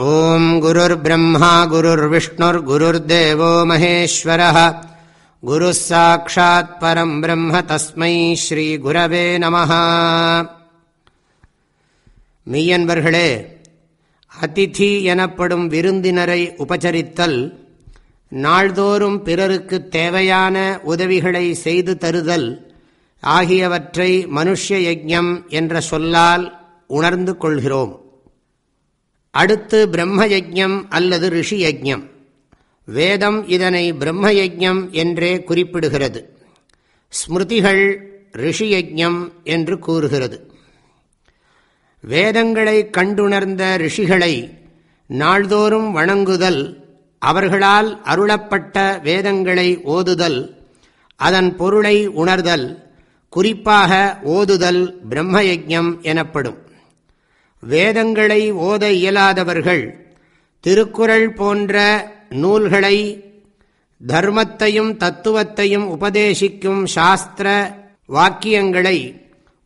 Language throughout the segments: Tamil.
ॐ गुरुर्ब्रह्मा गुरुर्विष्णुर्गुरुर्देवो महेश्वरः गुरुः साक्षात् परम् ब्रह्म तस्मै ஸ்ரீகுரவே நம மெய்யன்பர்களே அதிதி எனப்படும் விருந்தினரை உபச்சரித்தல் நாள்தோறும் பிறருக்கு தேவையான உதவிகளை செய்து தருதல் ஆகியவற்றை மனுஷ்ய யஜம் என்ற சொல்லால் உணர்ந்து கொள்கிறோம் அடுத்து பிரம்ம யஜம் அல்லது ரிஷி யஜம் வேதம் இதனை பிரம்ம யஜம் என்றே குறிப்பிடுகிறது. ஸ்மிருதிகள் ரிஷி யஜம் என்று கூறுகிறது. வேதங்களை கண்டுணர்ந்த ரிஷிகளை நாள்தோறும் வணங்குதல் அவர்களால் அருளப்பட்ட வேதங்களை ஓதுதல் அதன் பொருளை உணர்தல் குறிப்பாக ஓதுதல் பிரம்மயஜம் எனப்படும். வேதங்களை ஓத இயலாதவர்கள் திருக்குறள் போன்ற நூல்களை தர்மத்தையும் தத்துவத்தையும் உபதேசிக்கும் சாஸ்திர வாக்கியங்களை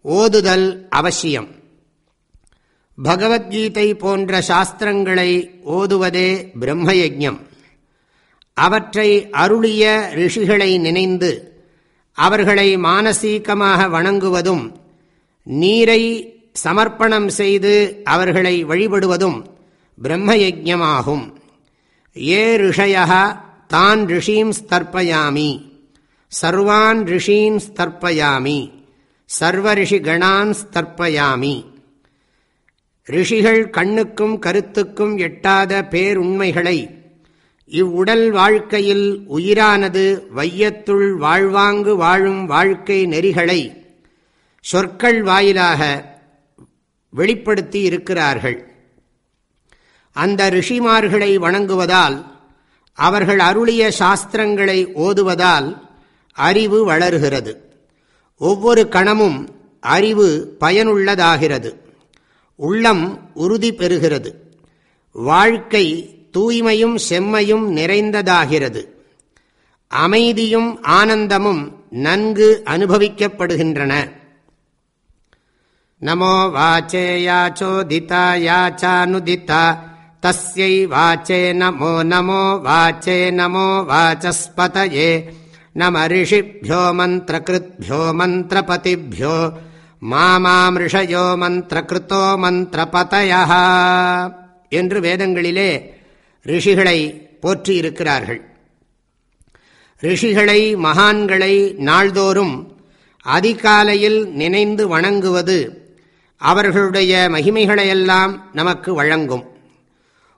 ஓதுதல் அவசியம். பகவத்கீதை போன்ற சாஸ்திரங்களை ஓதுவதே பிரம்மயஜம் அவற்றை அருளிய ரிஷிகளை நினைந்து அவர்களை மானசீகமாக வணங்குவதும் நீரை சமர்ப்பணம் செய்து அவர்களை வழிபடுவதும் பிரம்மயஜமாகும் ஏ ரிஷயா தான் ரிஷீம் ஸ்தர்ப்பயாமி. சர்வான் ரிஷீன் ஸ்தர்ப்பயாமி. சர்வ ரிஷிகணான் ஸ்தர்ப்பயாமி. ரிஷிகள் கண்ணுக்கும் கருத்துக்கும் எட்டாத பேருண்மைகளை இவ்வுடல் வாழ்க்கையில் உயிரானது வையத்துள் வாழ்வாங்கு வாழும் வாழ்க்கை நெறிகளை சொற்கள் வாயிலாக வெளிப்படுத்தி இருக்கிறார்கள். அந்த ரிஷிமார்களை வணங்குவதால் அவர்கள் அருளிய சாஸ்திரங்களை ஓதுவதால் அறிவு வளருகிறது. ஒவ்வொரு கணமும் அறிவு பயனுள்ளதாகிறது. உள்ளம் உறுதி பெறுகிறது. வாழ்க்கை தூய்மையும் செம்மையும் நிறைந்ததாகிறது. அமைதியும் ஆனந்தமும் நன்கு அனுபவிக்கப்படுகின்றன. नमो वाचेयाचोदिता या चानुदिता तस्यै वाचे நமோ नमो वाचे नमो वाचस्पतये। नमऋषिभ्यो मन्त्रकृद्भ्यो मन्त्रपतिभ्यो மாமாமிருஷயோ மந்திரகிருத்தோ மந்திரபதயா என்று வேதங்களிலே ரிஷிகளை போற்றியிருக்கிறார்கள். ரிஷிகளை மகான்களை நாள்தோறும் அதிகாலையில் நினைந்து வணங்குவது அவர்களுடைய மகிமைகளையெல்லாம் நமக்கு வழங்கும்.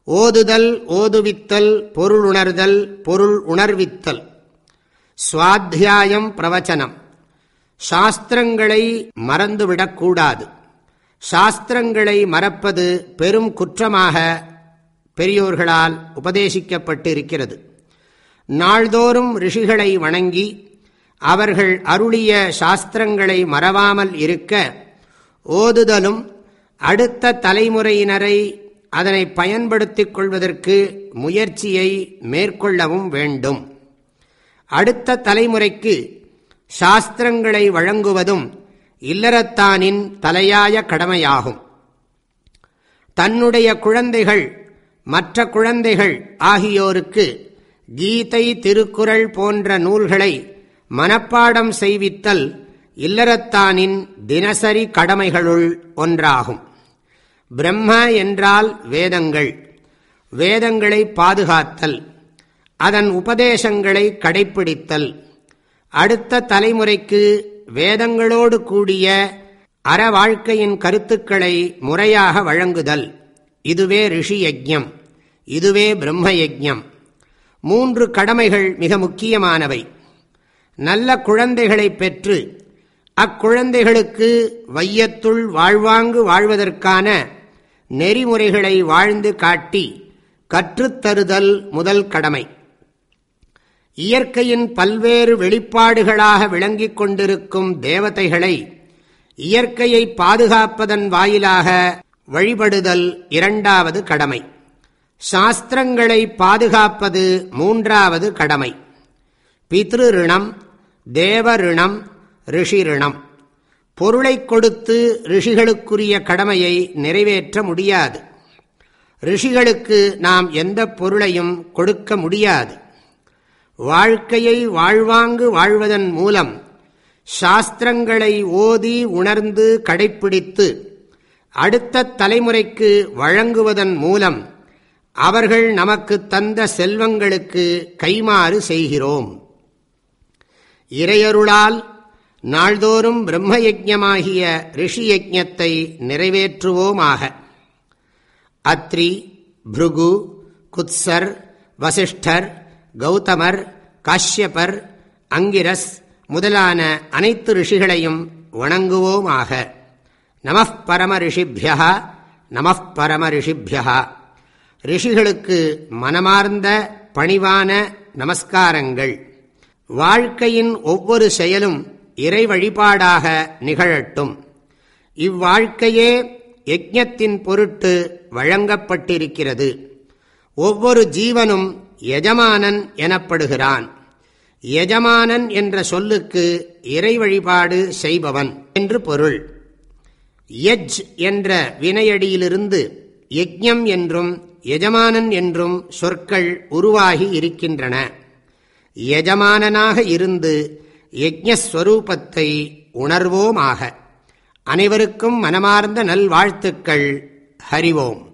ஓதுதல் ஓதுவித்தல் பொருள் உணர்தல் பொருள் உணர்வித்தல். சுவாத்தியாயம் பிரவச்சனம். சாஸ்திரங்களை மறந்துவிடக்கூடாது. சாஸ்திரங்களை மறப்பது பெரும் குற்றமாக பெரியோர்களால் உபதேசிக்கப்பட்டு இருக்கிறது நாள்தோறும் ரிஷிகளை வணங்கி அவர்கள் அருளிய சாஸ்திரங்களை மறவாமல் இருக்க ஓதுதலும் அடுத்த தலைமுறையினரை அதனை பயன்படுத்திக் கொள்வதற்கு முயற்சியை மேற்கொள்ளவும் வேண்டும். அடுத்த தலைமுறைக்கு சாஸ்திரங்களை வழங்குவதும் இல்லறத்தானின் தலையாய கடமையாகும். தன்னுடைய குழந்தைகள் மற்ற குழந்தைகள் ஆகியோருக்கு கீதை திருக்குறள் போன்ற நூல்களை மனப்பாடம் செய்வித்தல் இல்லறத்தானின் தினசரி கடமைகளுள் ஒன்றாகும். பிரம்ம என்றால் வேதங்கள். வேதங்களை பாதுகாத்தல். அதன் உபதேசங்களை கடைப்பிடித்தல். அடுத்த தலைமுறைக்கு வேதங்களோடு கூடிய அற வாழ்க்கையின் கருத்துக்களை முறையாக வழங்குதல். இதுவே ரிஷி யஜ்யம். இதுவே பிரம்ம யஜ்யம். மூன்று கடமைகள் மிக முக்கியமானவை. நல்ல குழந்தைகளை பெற்று அக்குழந்தைகளுக்கு வையத்துள் வாழ்வாங்கு வாழ்வதற்கான நெறிமுறைகளை வாழ்ந்து காட்டி கற்றுத்தருதல் முதல் கடமை. இயற்கையின் பல்வேறு வெளிப்பாடுகளாக விளங்கிக் கொண்டிருக்கும் தேவதைகளை இயற்கையை பாதுகாப்பதன் வாயிலாக வழிபடுதல் இரண்டாவது கடமை. சாஸ்திரங்களை பாதுகாப்பது மூன்றாவது கடமை. பித்ருணம் தேவரிணம் ரிஷிரிணம். பொருளை கொடுத்து ரிஷிகளுக்குரிய கடமையை நிறைவேற்ற முடியாது. ரிஷிகளுக்கு நாம் எந்த பொருளையும் கொடுக்க முடியாது. வாழ்க்கையை வாழ்வாங்கு வாழ்வதன் மூலம் சாஸ்திரங்களை ஓதி உணர்ந்து கடைப்பிடித்து அடுத்த தலைமுறைக்கு வழங்குவதன் மூலம் அவர்கள் நமக்கு தந்த செல்வங்களுக்கு கைமாறு செய்கிறோம். இறையருளால் நாள்தோறும் பிரம்மயஜமாகிய ரிஷி யஜத்தை நிறைவேற்றுவோமாக. அத்ரி பிருகு குத்சர் வசிஷ்டர் கௌதமர் காஷ்யபர் அங்கிரஸ் முதலான அனைத்து ரிஷிகளையும் வணங்குவோமாக. நம பரம ரிஷிபியா நம பரம ரிஷிபியா. ரிஷிகளுக்கு மனமார்ந்த பணிவான நமஸ்காரங்கள். வாழ்க்கையின் ஒவ்வொரு செயலும் இறை வழிபாடாக நிகழட்டும். இவ்வாழ்க்கையே யஜ்ஞத்தின் பொருட்டு வழங்கப்பட்டிருக்கிறது. ஒவ்வொரு ஜீவனும் எஜமானன் எனப்படுகிறான். எஜமானன் என்ற சொல்லுக்கு இறை வழிபாடு செய்பவன் என்று பொருள். எஜ் என்ற வினையடியிலிருந்து யஜ்யம் என்றும் எஜமானன் என்றும் சொற்கள் உருவாகி இருக்கின்றன. எஜமானனாக இருந்து யஜஸ்வரூபத்தை உணர்வோமாக. அனைவருக்கும் மனமார்ந்த நல்வாழ்த்துக்கள். ஹரிவோம்.